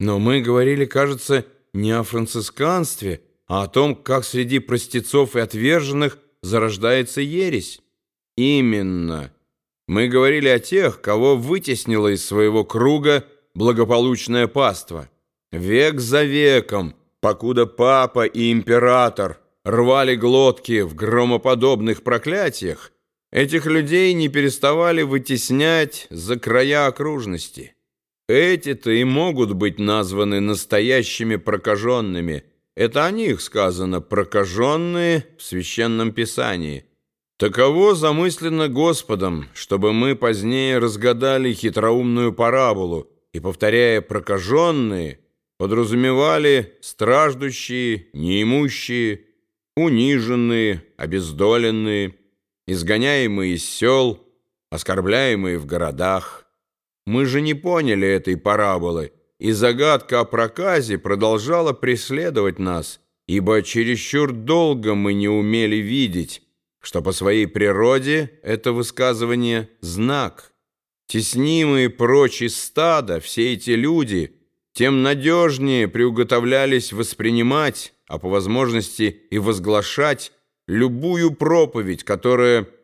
Но мы говорили, кажется, не о францисканстве, а о том, как среди простецов и отверженных зарождается ересь. Именно. Мы говорили о тех, кого вытеснило из своего круга благополучное паство. Век за веком, покуда папа и император рвали глотки в громоподобных проклятиях, этих людей не переставали вытеснять за края окружности. Эти-то и могут быть названы настоящими прокаженными. Это о них сказано «прокаженные» в Священном Писании. Таково замыслено Господом, чтобы мы позднее разгадали хитроумную параболу и, повторяя «прокаженные», подразумевали страждущие, неимущие, униженные, обездоленные, изгоняемые из сел, оскорбляемые в городах. Мы же не поняли этой параболы, и загадка о проказе продолжала преследовать нас, ибо чересчур долго мы не умели видеть, что по своей природе это высказывание – знак. Теснимые прочь из стада все эти люди тем надежнее приуготовлялись воспринимать, а по возможности и возглашать любую проповедь, которая –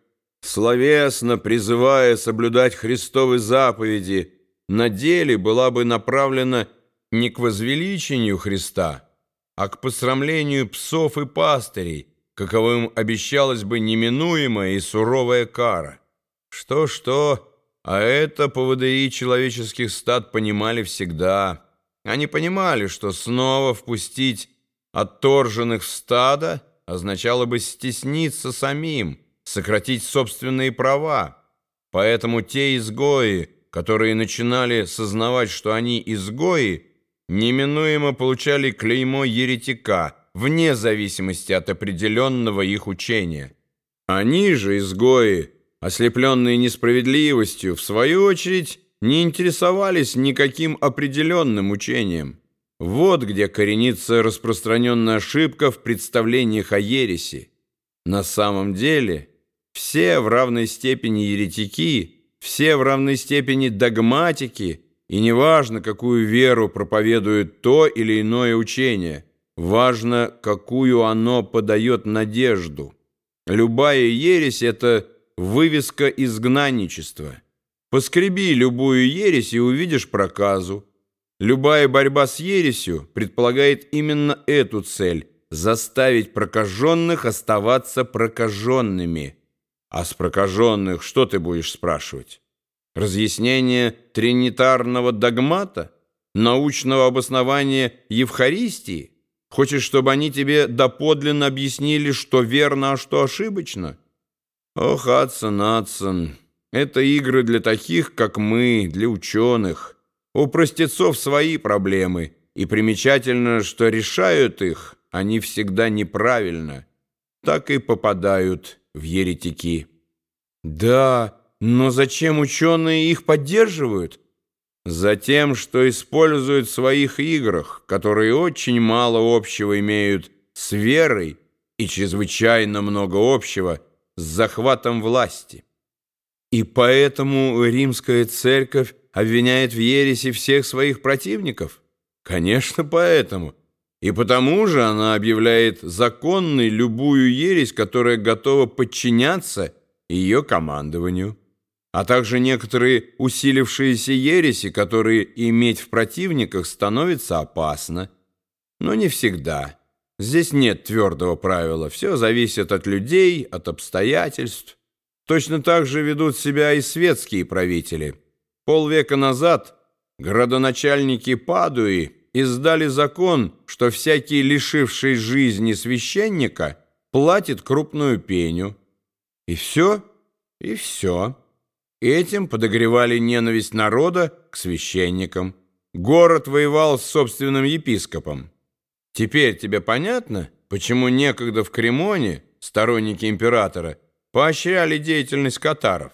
словесно призывая соблюдать Христовы заповеди, на деле была бы направлена не к возвеличению Христа, а к посрамлению псов и пастырей, каковым обещалась бы неминуемая и суровая кара. Что-что, а это поводыри человеческих стад понимали всегда. Они понимали, что снова впустить отторженных в стадо означало бы стесниться самим, сократить собственные права. Поэтому те изгои, которые начинали сознавать, что они изгои, неминуемо получали клеймо еретика, вне зависимости от определенного их учения. Они же, изгои, ослепленные несправедливостью, в свою очередь, не интересовались никаким определенным учением. Вот где коренится распространенная ошибка в представлениях о ереси. На самом деле – все в равной степени еретики, все в равной степени догматики, и неважно, какую веру проповедует то или иное учение, важно, какую оно подает надежду. Любая ересь — это вывеска изгнанничества. Поскреби любую ересь и увидишь проказу. Любая борьба с ересью предполагает именно эту цель — заставить прокаженных оставаться прокаженными — а с прокаженных что ты будешь спрашивать? Разъяснение тринитарного догмата? Научного обоснования Евхаристии? Хочешь, чтобы они тебе доподлинно объяснили, что верно, а что ошибочно? Ох, Адсон, Адсон, это игры для таких, как мы, для ученых. У простецов свои проблемы, и примечательно, что решают их они всегда неправильно. Так и попадают в еретики. Да, но зачем ученые их поддерживают? Затем, что используют в своих играх, которые очень мало общего имеют с верой и чрезвычайно много общего с захватом власти. И поэтому римская церковь обвиняет в ереси всех своих противников? Конечно, поэтому – и потому же она объявляет законной любую ересь, которая готова подчиняться ее командованию, а также некоторые усилившиеся ереси, которые иметь в противниках становится опасно. Но не всегда. Здесь нет твердого правила, все зависит от людей, от обстоятельств. Точно так же ведут себя и светские правители. Полвека назад градоначальники Падуи издали закон, что всякий лишивший жизни священника платит крупную пеню. И все, и все. Этим подогревали ненависть народа к священникам. Город воевал с собственным епископом. Теперь тебе понятно, почему некогда в Кремоне сторонники императора поощряли деятельность катаров?